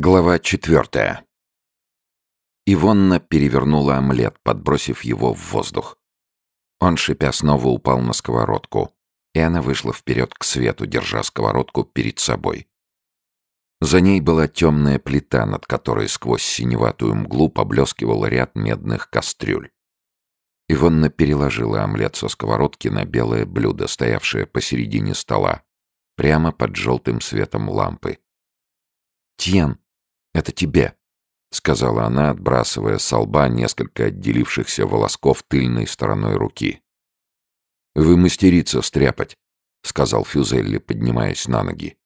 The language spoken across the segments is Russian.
Глава четвертая. Ивонна перевернула омлет, подбросив его в воздух. Он, шипя, снова упал на сковородку, и она вышла вперед к свету, держа сковородку перед собой. За ней была темная плита, над которой сквозь синеватую мглу поблескивал ряд медных кастрюль. Ивонна переложила омлет со сковородки на белое блюдо, стоявшее посередине стола, прямо под желтым светом лампы. «Тьен!» Это тебе», — сказала она, отбрасывая с лба несколько отделившихся волосков тыльной стороной руки. «Вы мастерица стряпать», — сказал Фюзелли, поднимаясь на ноги.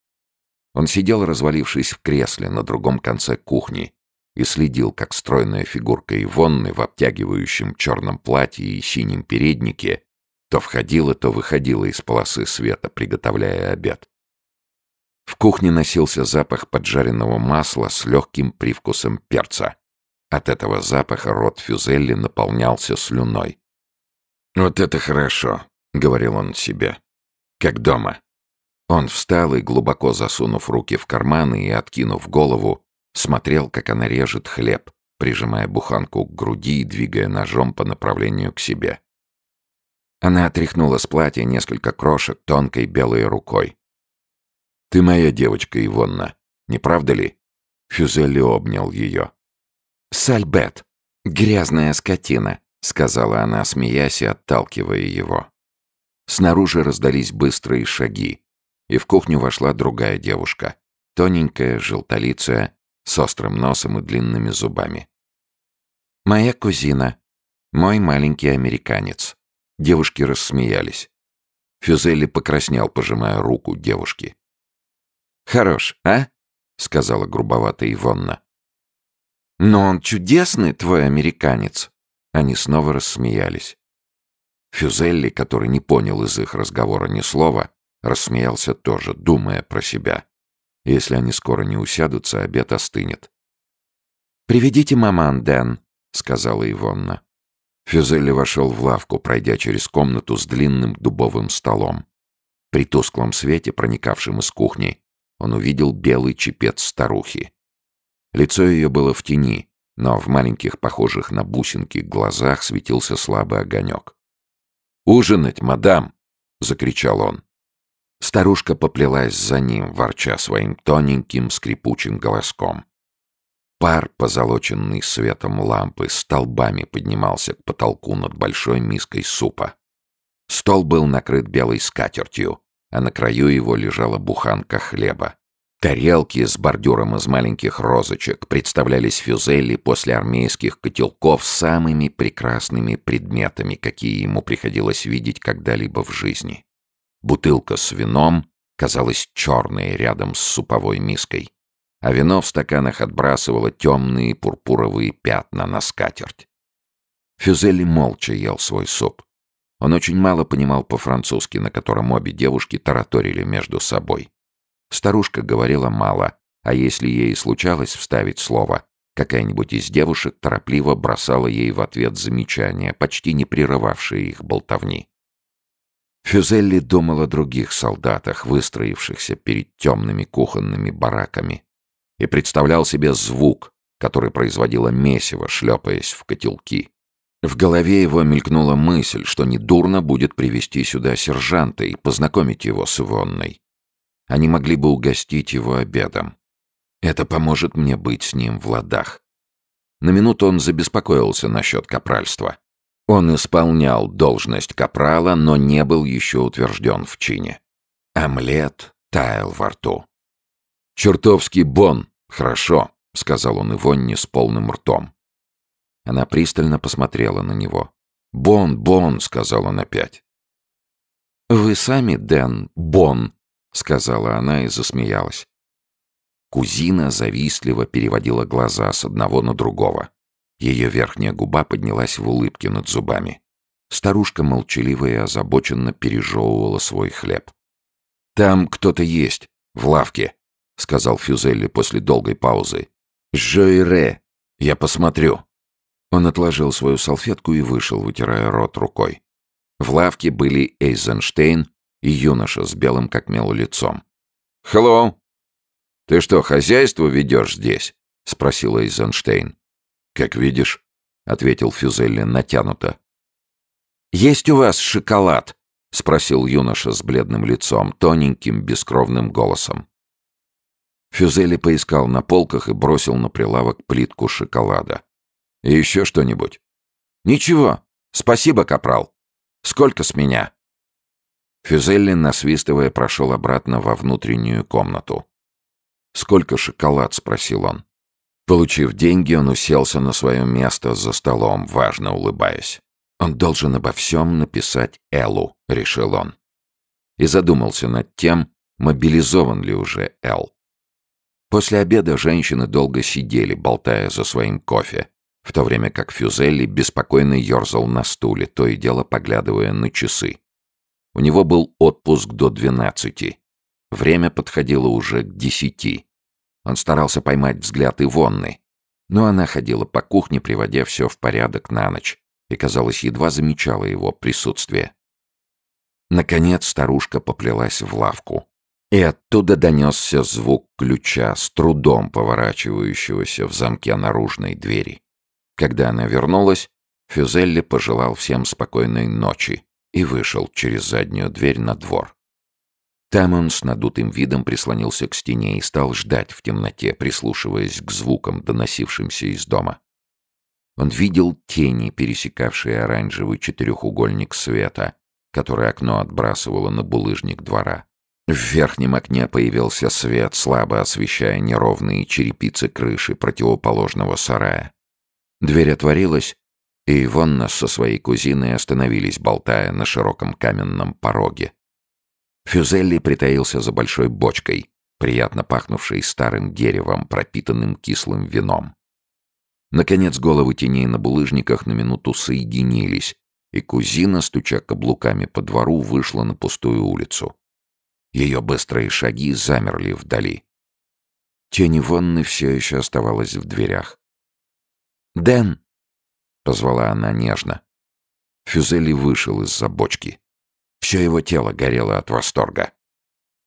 Он сидел, развалившись в кресле на другом конце кухни, и следил, как стройная фигурка Ивонны в обтягивающем черном платье и синем переднике то входила, то выходила из полосы света, приготовляя обед. В кухне носился запах поджаренного масла с легким привкусом перца. От этого запаха рот Фюзелли наполнялся слюной. «Вот это хорошо», — говорил он себе. «Как дома». Он встал и, глубоко засунув руки в карманы и откинув голову, смотрел, как она режет хлеб, прижимая буханку к груди и двигая ножом по направлению к себе. Она отряхнула с платья несколько крошек тонкой белой рукой. «Ты моя девочка, Ивонна, не правда ли?» Фюзелли обнял ее. «Сальбет, грязная скотина», — сказала она, смеясь и отталкивая его. Снаружи раздались быстрые шаги, и в кухню вошла другая девушка, тоненькая, желтолицая, с острым носом и длинными зубами. «Моя кузина, мой маленький американец». Девушки рассмеялись. Фюзелли покраснел, пожимая руку девушки. «Хорош, а?» — сказала грубовато Ивонна. «Но он чудесный, твой американец!» Они снова рассмеялись. Фюзелли, который не понял из их разговора ни слова, рассмеялся тоже, думая про себя. Если они скоро не усядутся, обед остынет. «Приведите маман, Дэн», — сказала Ивонна. Фюзелли вошел в лавку, пройдя через комнату с длинным дубовым столом. При тусклом свете, проникавшем из кухни, он увидел белый чепец старухи. Лицо ее было в тени, но в маленьких, похожих на бусинки, глазах светился слабый огонек. «Ужинать, мадам!» — закричал он. Старушка поплелась за ним, ворча своим тоненьким скрипучим голоском. Пар, позолоченный светом лампы, столбами поднимался к потолку над большой миской супа. Стол был накрыт белой скатертью, а на краю его лежала буханка хлеба. Тарелки с бордюром из маленьких розочек представлялись Фюзелли после армейских котелков самыми прекрасными предметами, какие ему приходилось видеть когда-либо в жизни. Бутылка с вином казалась черной рядом с суповой миской, а вино в стаканах отбрасывало темные пурпуровые пятна на скатерть. Фюзелли молча ел свой суп. Он очень мало понимал по-французски, на котором обе девушки тараторили между собой. Старушка говорила мало, а если ей случалось вставить слово, какая-нибудь из девушек торопливо бросала ей в ответ замечания, почти не прерывавшие их болтовни. Фюзелли думал о других солдатах, выстроившихся перед темными кухонными бараками, и представлял себе звук, который производило месиво, шлепаясь в котелки. В голове его мелькнула мысль, что недурно будет привести сюда сержанта и познакомить его с Ивонной. Они могли бы угостить его обедом. Это поможет мне быть с ним в ладах. На минуту он забеспокоился насчет капральства. Он исполнял должность капрала, но не был еще утвержден в чине. Омлет таял во рту. «Чертовский бон! Хорошо!» — сказал он Ивонне с полным ртом. Она пристально посмотрела на него. «Бон, Бон», — сказал он опять. «Вы сами, Дэн, Бон», — сказала она и засмеялась. Кузина завистливо переводила глаза с одного на другого. Ее верхняя губа поднялась в улыбке над зубами. Старушка молчаливо и озабоченно пережевывала свой хлеб. «Там кто-то есть, в лавке», — сказал Фюзелли после долгой паузы. «Жойре, я посмотрю». Он отложил свою салфетку и вышел, вытирая рот рукой. В лавке были Эйзенштейн и юноша с белым как мел лицом. «Хеллоу!» «Ты что, хозяйство ведешь здесь?» — спросил Эйзенштейн. «Как видишь», — ответил Фюзелли натянуто. «Есть у вас шоколад?» — спросил юноша с бледным лицом, тоненьким, бескровным голосом. Фюзели поискал на полках и бросил на прилавок плитку шоколада. «И еще что-нибудь?» «Ничего. Спасибо, капрал. Сколько с меня?» Фюзелли, насвистывая, прошел обратно во внутреннюю комнату. «Сколько шоколад?» — спросил он. Получив деньги, он уселся на свое место за столом, важно улыбаясь. Он должен обо всем написать Эллу, решил он. И задумался над тем, мобилизован ли уже Эл. После обеда женщины долго сидели, болтая за своим кофе, в то время как Фюзелли беспокойно ерзал на стуле, то и дело поглядывая на часы. У него был отпуск до двенадцати. Время подходило уже к десяти. Он старался поймать взгляд Ивонны, но она ходила по кухне, приводя все в порядок на ночь, и, казалось, едва замечала его присутствие. Наконец старушка поплелась в лавку, и оттуда донесся звук ключа, с трудом поворачивающегося в замке наружной двери. Когда она вернулась, Фюзелли пожелал всем спокойной ночи и вышел через заднюю дверь на двор. Там он с надутым видом прислонился к стене и стал ждать в темноте, прислушиваясь к звукам, доносившимся из дома. Он видел тени, пересекавшие оранжевый четырехугольник света, который окно отбрасывало на булыжник двора. В верхнем окне появился свет, слабо освещая неровные черепицы крыши противоположного сарая. Дверь отворилась, и Ивонна со своей кузиной остановились, болтая на широком каменном пороге. Фюзелли притаился за большой бочкой, приятно пахнувшей старым деревом, пропитанным кислым вином. Наконец головы теней на булыжниках на минуту соединились, и кузина, стуча каблуками по двору, вышла на пустую улицу. Ее быстрые шаги замерли вдали. Тень Ивонны все еще оставалась в дверях. «Дэн!» — позвала она нежно. Фюзели вышел из-за бочки. Все его тело горело от восторга.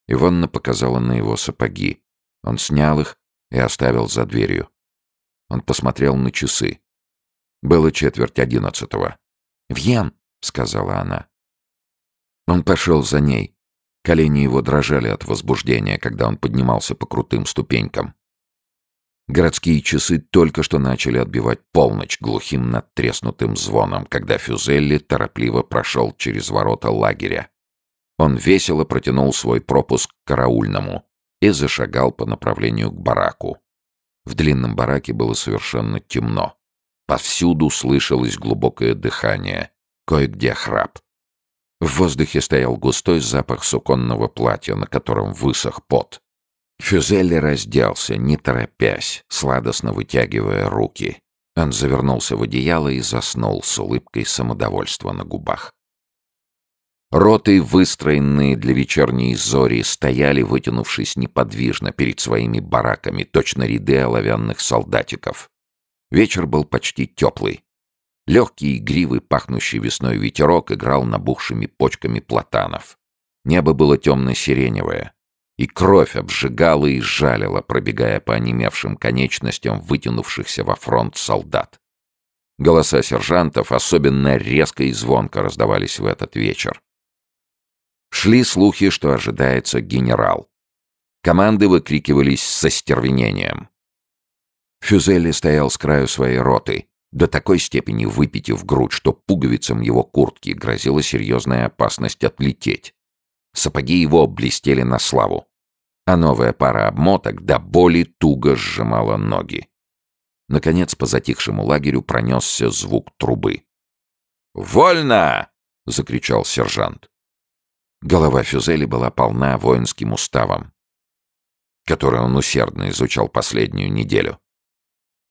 Ивонна показала на его сапоги. Он снял их и оставил за дверью. Он посмотрел на часы. Было четверть одиннадцатого. «Вьен!» — сказала она. Он пошел за ней. Колени его дрожали от возбуждения, когда он поднимался по крутым ступенькам. Городские часы только что начали отбивать полночь глухим надтреснутым звоном, когда Фюзелли торопливо прошел через ворота лагеря. Он весело протянул свой пропуск к караульному и зашагал по направлению к бараку. В длинном бараке было совершенно темно. Повсюду слышалось глубокое дыхание, кое-где храп. В воздухе стоял густой запах суконного платья, на котором высох пот. Фюзелли разделся, не торопясь, сладостно вытягивая руки. Он завернулся в одеяло и заснул с улыбкой самодовольства на губах. Роты, выстроенные для вечерней зори, стояли, вытянувшись неподвижно перед своими бараками, точно ряды оловянных солдатиков. Вечер был почти теплый. Легкий, игривый, пахнущий весной ветерок играл набухшими почками платанов. Небо было темно-сиреневое, и кровь обжигала и жалила, пробегая по онемевшим конечностям вытянувшихся во фронт солдат. Голоса сержантов особенно резко и звонко раздавались в этот вечер. Шли слухи, что ожидается генерал. Команды выкрикивались со стервенением. Фюзелли стоял с краю своей роты, до такой степени выпитив грудь, что пуговицам его куртки грозила серьезная опасность отлететь. Сапоги его блестели на славу, а новая пара обмоток до боли туго сжимала ноги. Наконец по затихшему лагерю пронесся звук трубы. «Вольно!» — закричал сержант. Голова Фюзели была полна воинским уставом, который он усердно изучал последнюю неделю.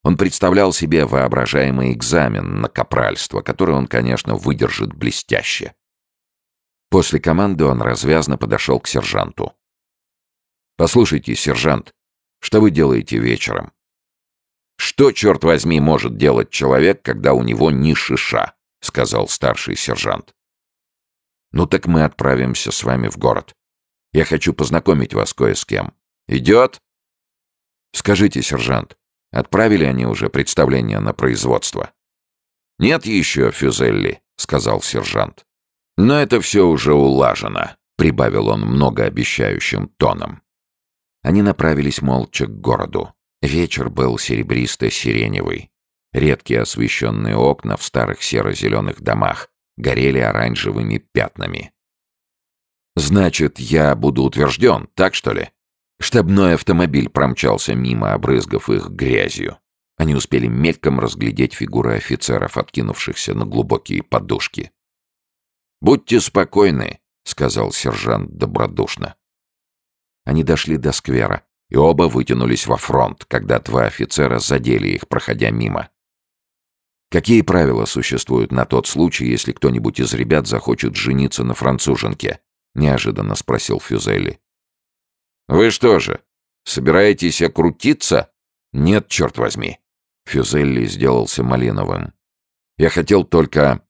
Он представлял себе воображаемый экзамен на капральство, который он, конечно, выдержит блестяще. После команды он развязно подошел к сержанту. «Послушайте, сержант, что вы делаете вечером?» «Что, черт возьми, может делать человек, когда у него ни шиша?» — сказал старший сержант. «Ну так мы отправимся с вами в город. Я хочу познакомить вас кое с кем. Идет?» «Скажите, сержант, отправили они уже представление на производство?» «Нет еще, Фюзелли», — сказал сержант. «Но это все уже улажено», — прибавил он многообещающим тоном. Они направились молча к городу. Вечер был серебристо-сиреневый. Редкие освещенные окна в старых серо-зеленых домах горели оранжевыми пятнами. «Значит, я буду утвержден, так что ли?» Штабной автомобиль промчался мимо, обрызгав их грязью. Они успели мельком разглядеть фигуры офицеров, откинувшихся на глубокие подушки. «Будьте спокойны», — сказал сержант добродушно. Они дошли до сквера, и оба вытянулись во фронт, когда два офицера задели их, проходя мимо. Какие правила существуют на тот случай, если кто-нибудь из ребят захочет жениться на француженке? Неожиданно спросил Фюзелли. Вы что же, собираетесь окрутиться? Нет, черт возьми. Фюзелли сделался малиновым. Я хотел только...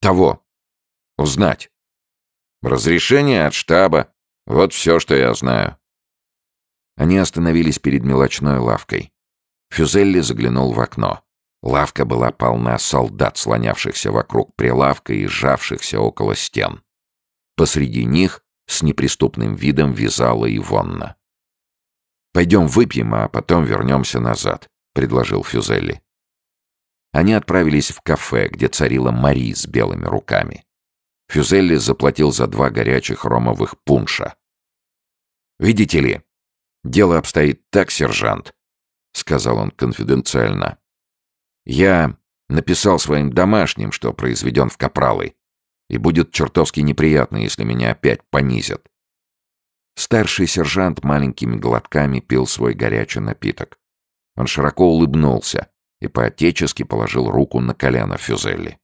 того. Узнать. Разрешение от штаба. Вот все, что я знаю. Они остановились перед мелочной лавкой. Фюзелли заглянул в окно. Лавка была полна солдат, слонявшихся вокруг прилавка и сжавшихся около стен. Посреди них с неприступным видом вязала Ивонна. «Пойдем выпьем, а потом вернемся назад», — предложил Фюзелли. Они отправились в кафе, где царила Мари с белыми руками. Фюзелли заплатил за два горячих ромовых пунша. «Видите ли, дело обстоит так, сержант», — сказал он конфиденциально. «Я написал своим домашним, что произведен в Капралы, и будет чертовски неприятно, если меня опять понизят». Старший сержант маленькими глотками пил свой горячий напиток. Он широко улыбнулся и по-отечески положил руку на колено Фюзелли.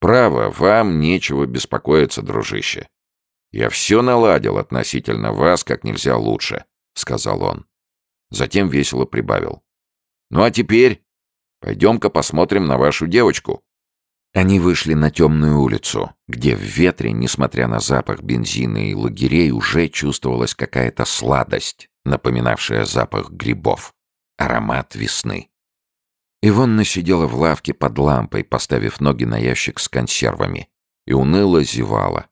«Право, вам нечего беспокоиться, дружище. Я все наладил относительно вас как нельзя лучше», — сказал он. Затем весело прибавил. «Ну а теперь пойдем-ка посмотрим на вашу девочку». Они вышли на темную улицу, где в ветре, несмотря на запах бензина и лагерей, уже чувствовалась какая-то сладость, напоминавшая запах грибов. Аромат весны. Ивонна сидела в лавке под лампой, поставив ноги на ящик с консервами, и уныло зевала.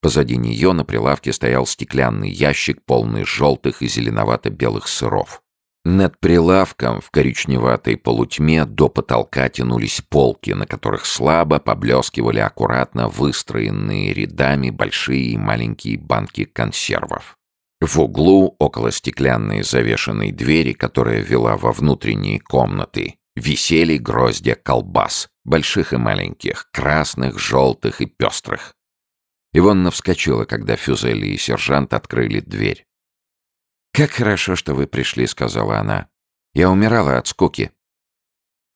Позади нее на прилавке стоял стеклянный ящик, полный желтых и зеленовато-белых сыров. Над прилавком в коричневатой полутьме до потолка тянулись полки, на которых слабо поблескивали аккуратно выстроенные рядами большие и маленькие банки консервов. В углу, около стеклянной завешенной двери, которая вела во внутренние комнаты, висели гроздья колбас, больших и маленьких, красных, желтых и пестрых. Ивонна вскочила, когда Фюзели и сержант открыли дверь. «Как хорошо, что вы пришли», — сказала она. «Я умирала от скуки».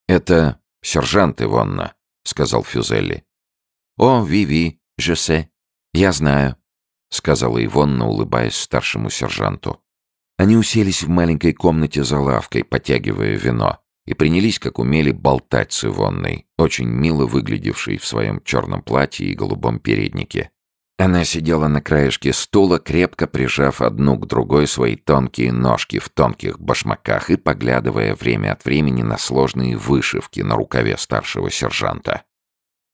«Это сержант Ивонна», — сказал Фюзелли. «О, Виви, же Я знаю», — сказала Ивонна, улыбаясь старшему сержанту. Они уселись в маленькой комнате за лавкой, потягивая вино, и принялись, как умели, болтать с Ивонной, очень мило выглядевшей в своем черном платье и голубом переднике. Она сидела на краешке стула, крепко прижав одну к другой свои тонкие ножки в тонких башмаках и поглядывая время от времени на сложные вышивки на рукаве старшего сержанта.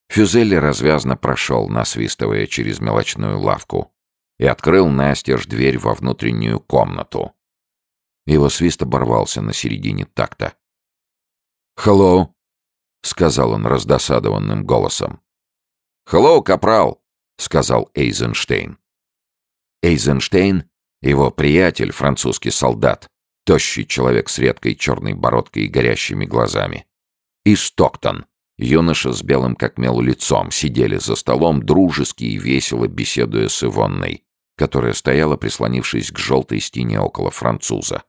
Фюзелли развязно прошел, насвистывая через мелочную лавку, и открыл настежь дверь во внутреннюю комнату. Его свист оборвался на середине такта. «Хеллоу!» — сказал он раздосадованным голосом. «Хеллоу, капрал!» — сказал Эйзенштейн. Эйзенштейн — его приятель, французский солдат, тощий человек с редкой черной бородкой и горящими глазами. И Стоктон, юноша с белым как мел лицом, сидели за столом дружески и весело беседуя с Ивонной, которая стояла, прислонившись к желтой стене около француза,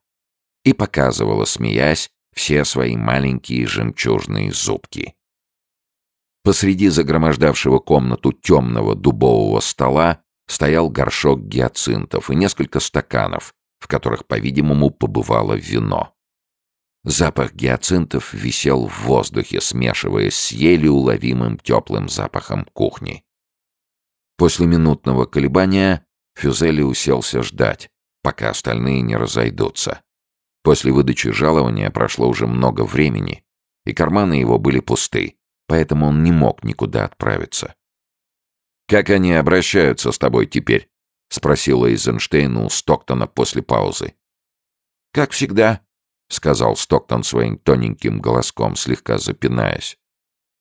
и показывала, смеясь, все свои маленькие жемчужные зубки. Посреди загромождавшего комнату темного дубового стола стоял горшок гиацинтов и несколько стаканов, в которых, по-видимому, побывало вино. Запах гиацинтов висел в воздухе, смешиваясь с еле уловимым теплым запахом кухни. После минутного колебания Фюзели уселся ждать, пока остальные не разойдутся. После выдачи жалования прошло уже много времени, и карманы его были пусты, поэтому он не мог никуда отправиться. «Как они обращаются с тобой теперь?» — спросила Эйзенштейн у Стоктона после паузы. «Как всегда», — сказал Стоктон своим тоненьким голоском, слегка запинаясь.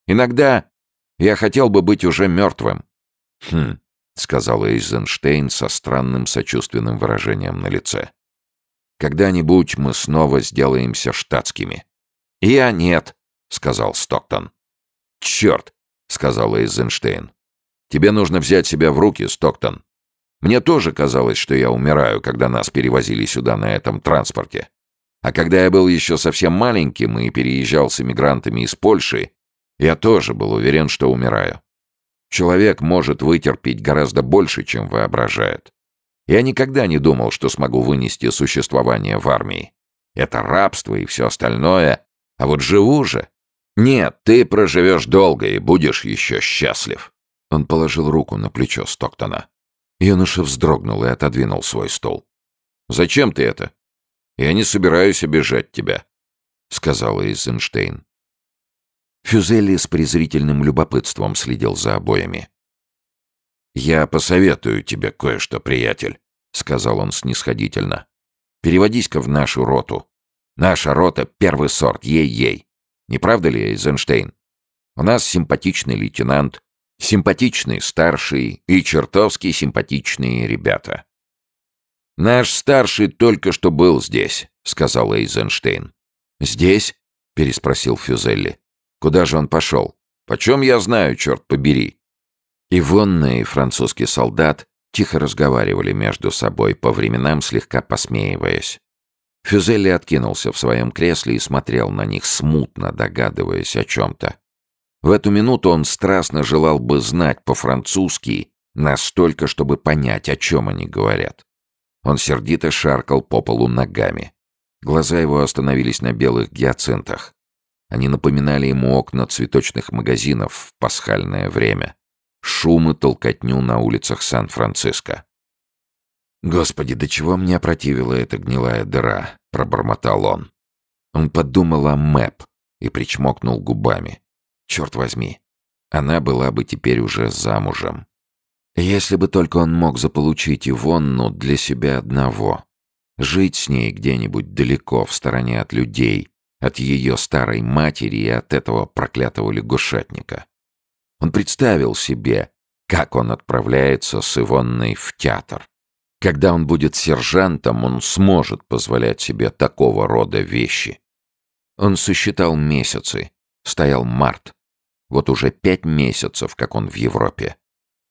«Иногда я хотел бы быть уже мертвым». «Хм», — сказал Эйзенштейн со странным сочувственным выражением на лице. «Когда-нибудь мы снова сделаемся штатскими». «Я нет», — сказал Стоктон. «Черт», — сказал Эйзенштейн. «Тебе нужно взять себя в руки, Стоктон. Мне тоже казалось, что я умираю, когда нас перевозили сюда на этом транспорте. А когда я был еще совсем маленьким и переезжал с эмигрантами из Польши, я тоже был уверен, что умираю. Человек может вытерпеть гораздо больше, чем воображает. Я никогда не думал, что смогу вынести существование в армии. Это рабство и все остальное. А вот живу же. Нет, ты проживешь долго и будешь еще счастлив. Он положил руку на плечо Стоктона. Юноша вздрогнул и отодвинул свой стол. «Зачем ты это? Я не собираюсь обижать тебя», — сказала Эйзенштейн. Фюзели с презрительным любопытством следил за обоями. «Я посоветую тебе кое-что, приятель», — сказал он снисходительно. «Переводись-ка в нашу роту. Наша рота — первый сорт, ей-ей. Не правда ли, Эйзенштейн? У нас симпатичный лейтенант, симпатичный старший и чертовски симпатичные ребята». «Наш старший только что был здесь», — сказал Эйзенштейн. «Здесь?» — переспросил Фюзелли. Куда же он пошел? Почем я знаю, черт побери?» И французский солдат тихо разговаривали между собой, по временам слегка посмеиваясь. Фюзелли откинулся в своем кресле и смотрел на них, смутно догадываясь о чем-то. В эту минуту он страстно желал бы знать по-французски настолько, чтобы понять, о чем они говорят. Он сердито шаркал по полу ногами. Глаза его остановились на белых гиацинтах. Они напоминали ему окна цветочных магазинов в пасхальное время. Шум и толкотню на улицах Сан-Франциско. «Господи, до чего мне опротивила эта гнилая дыра?» — пробормотал он. Он подумал о Мэп и причмокнул губами. «Черт возьми, она была бы теперь уже замужем. Если бы только он мог заполучить Ивонну для себя одного. Жить с ней где-нибудь далеко, в стороне от людей, от ее старой матери и от этого проклятого лягушатника. Он представил себе, как он отправляется с Ивонной в театр. Когда он будет сержантом, он сможет позволять себе такого рода вещи. Он сосчитал месяцы. Стоял март. Вот уже пять месяцев, как он в Европе.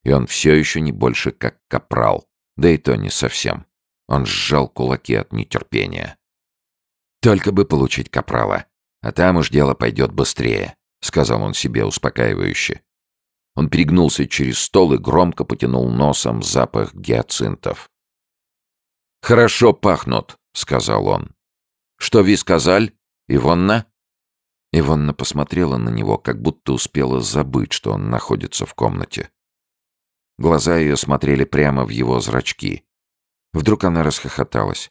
И он все еще не больше как капрал. Да и то не совсем. Он сжал кулаки от нетерпения. Только бы получить капрала. А там уж дело пойдет быстрее, сказал он себе успокаивающе. Он перегнулся через стол и громко потянул носом запах гиацинтов. «Хорошо пахнут», — сказал он. «Что вы сказали, Ивонна?» Ивонна посмотрела на него, как будто успела забыть, что он находится в комнате. Глаза ее смотрели прямо в его зрачки. Вдруг она расхохоталась.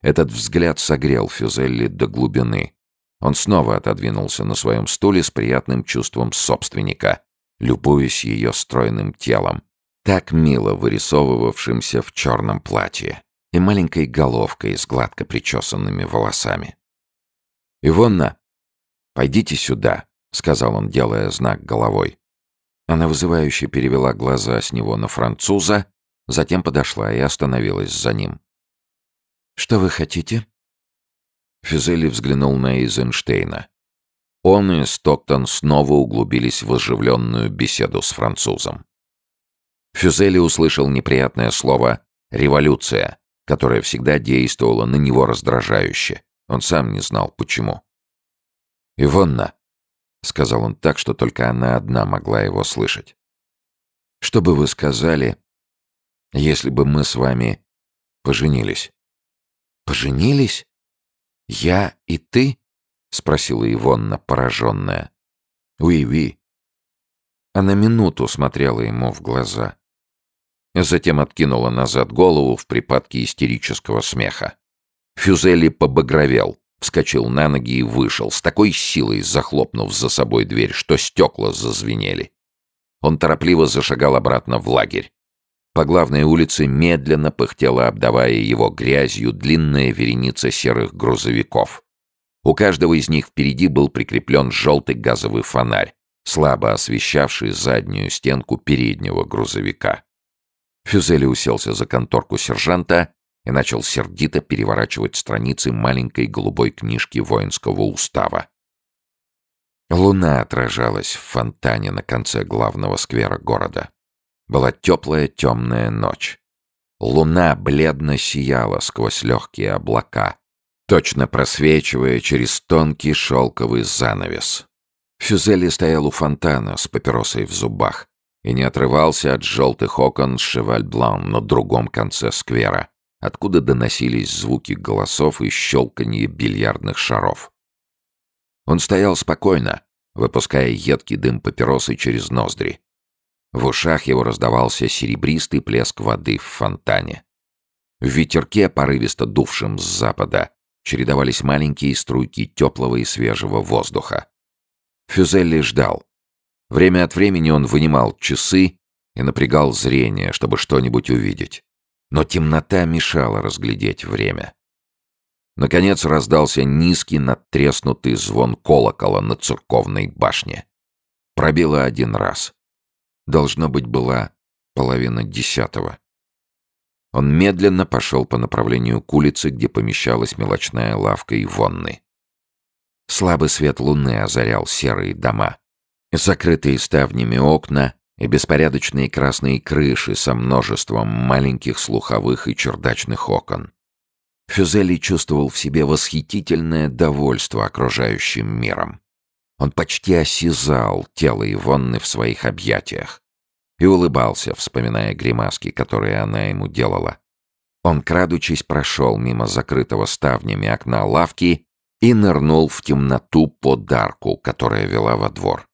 Этот взгляд согрел Фюзелли до глубины. Он снова отодвинулся на своем стуле с приятным чувством собственника, любуясь ее стройным телом, так мило вырисовывавшимся в черном платье и маленькой головкой с гладко причесанными волосами. «Ивонна, пойдите сюда», — сказал он, делая знак головой. Она вызывающе перевела глаза с него на француза, затем подошла и остановилась за ним. «Что вы хотите?» Фюзели взглянул на Эйзенштейна. Он и Стоктон снова углубились в оживленную беседу с французом. Фюзели услышал неприятное слово «революция», которое всегда действовало на него раздражающе. Он сам не знал, почему. «Ивонна», — сказал он так, что только она одна могла его слышать. «Что бы вы сказали, если бы мы с вами поженились?» «Поженились? Я и ты?» — спросила Ивонна, пораженная. «Уи-ви». Она минуту смотрела ему в глаза. Затем откинула назад голову в припадке истерического смеха. Фюзели побагровел, вскочил на ноги и вышел, с такой силой захлопнув за собой дверь, что стекла зазвенели. Он торопливо зашагал обратно в лагерь. По главной улице медленно пыхтела, обдавая его грязью, длинная вереница серых грузовиков. У каждого из них впереди был прикреплен желтый газовый фонарь, слабо освещавший заднюю стенку переднего грузовика. Фюзели уселся за конторку сержанта и начал сердито переворачивать страницы маленькой голубой книжки воинского устава. Луна отражалась в фонтане на конце главного сквера города. Была теплая темная ночь. Луна бледно сияла сквозь легкие облака, точно просвечивая через тонкий шелковый занавес. Фюзели стоял у фонтана с папиросой в зубах и не отрывался от желтых окон Шеваль-Блан на другом конце сквера, откуда доносились звуки голосов и щелканье бильярдных шаров. Он стоял спокойно, выпуская едкий дым папиросы через ноздри. В ушах его раздавался серебристый плеск воды в фонтане. В ветерке, порывисто дувшем с запада, чередовались маленькие струйки теплого и свежего воздуха. Фюзелли ждал. Время от времени он вынимал часы и напрягал зрение, чтобы что-нибудь увидеть. Но темнота мешала разглядеть время. Наконец раздался низкий надтреснутый звон колокола на церковной башне. Пробило один раз. Должно быть, была половина десятого. Он медленно пошел по направлению к улице, где помещалась мелочная лавка Ивонны. Слабый свет луны озарял серые дома. Закрытые ставнями окна и беспорядочные красные крыши со множеством маленьких слуховых и чердачных окон. Фюзели чувствовал в себе восхитительное довольство окружающим миром. Он почти осязал тело Ивонны в своих объятиях и улыбался, вспоминая гримаски, которые она ему делала. Он, крадучись, прошел мимо закрытого ставнями окна лавки и нырнул в темноту под арку, которая вела во двор.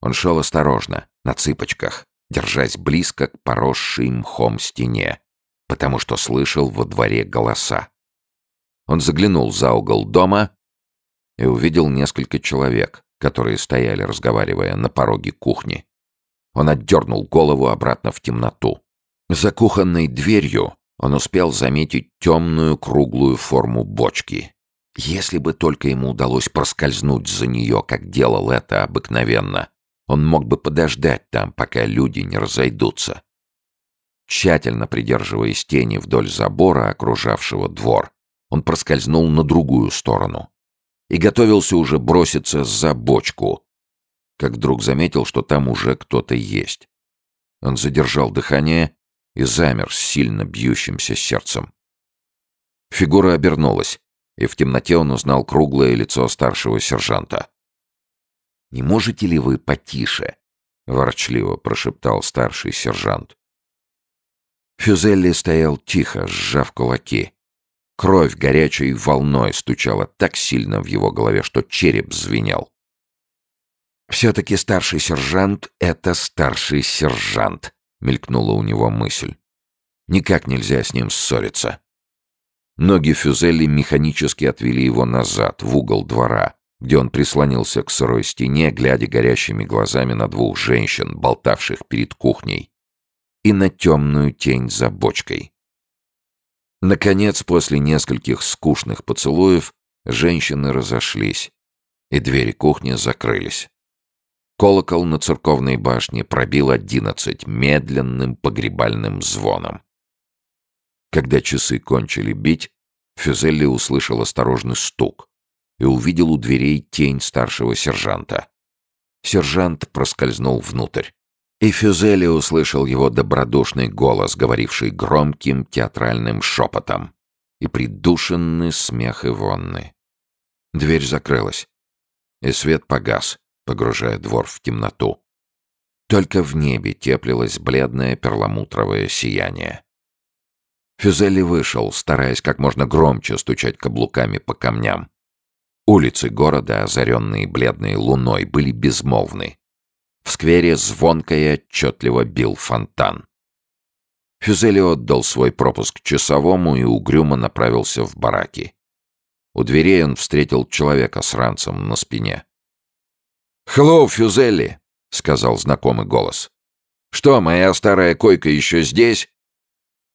Он шел осторожно, на цыпочках, держась близко к поросшей мхом стене, потому что слышал во дворе голоса. Он заглянул за угол дома и увидел несколько человек, которые стояли, разговаривая на пороге кухни. Он отдернул голову обратно в темноту. За кухонной дверью он успел заметить темную круглую форму бочки. Если бы только ему удалось проскользнуть за нее, как делал это обыкновенно, он мог бы подождать там, пока люди не разойдутся. Тщательно придерживаясь тени вдоль забора, окружавшего двор, он проскользнул на другую сторону и готовился уже броситься за бочку, как вдруг заметил, что там уже кто-то есть. Он задержал дыхание и замер с сильно бьющимся сердцем. Фигура обернулась, и в темноте он узнал круглое лицо старшего сержанта. «Не можете ли вы потише?» — ворчливо прошептал старший сержант. Фюзелли стоял тихо, сжав кулаки. Кровь горячей волной стучала так сильно в его голове, что череп звенел. «Все-таки старший сержант — это старший сержант», — мелькнула у него мысль. «Никак нельзя с ним ссориться». Ноги Фюзелли механически отвели его назад, в угол двора, где он прислонился к сырой стене, глядя горящими глазами на двух женщин, болтавших перед кухней, и на темную тень за бочкой. Наконец, после нескольких скучных поцелуев, женщины разошлись, и двери кухни закрылись. Колокол на церковной башне пробил одиннадцать медленным погребальным звоном. Когда часы кончили бить, Фюзелли услышал осторожный стук и увидел у дверей тень старшего сержанта. Сержант проскользнул внутрь. И Фюзели услышал его добродушный голос, говоривший громким театральным шепотом, и придушенный смех Ивонны. Дверь закрылась, и свет погас, погружая двор в темноту. Только в небе теплилось бледное перламутровое сияние. Фюзели вышел, стараясь как можно громче стучать каблуками по камням. Улицы города, озаренные бледной луной, были безмолвны. В сквере звонко и отчетливо бил фонтан. Фюзели отдал свой пропуск часовому и угрюмо направился в бараки. У дверей он встретил человека с ранцем на спине. «Хеллоу, Фюзелли!» — сказал знакомый голос. «Что, моя старая койка еще здесь?»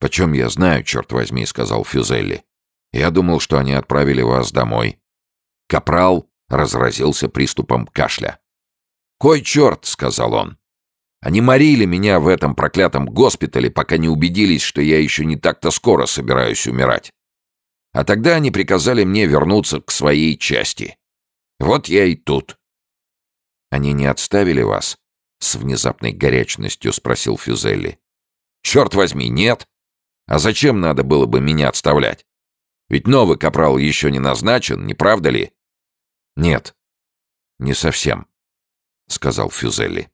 «Почем я знаю, черт возьми», — сказал Фюзелли. «Я думал, что они отправили вас домой». Капрал разразился приступом кашля. «Кой черт!» — сказал он. «Они морили меня в этом проклятом госпитале, пока не убедились, что я еще не так-то скоро собираюсь умирать. А тогда они приказали мне вернуться к своей части. Вот я и тут». «Они не отставили вас?» — с внезапной горячностью спросил Фюзелли. «Черт возьми, нет! А зачем надо было бы меня отставлять? Ведь новый капрал еще не назначен, не правда ли?» «Нет, не совсем», — сказал Фюзелли.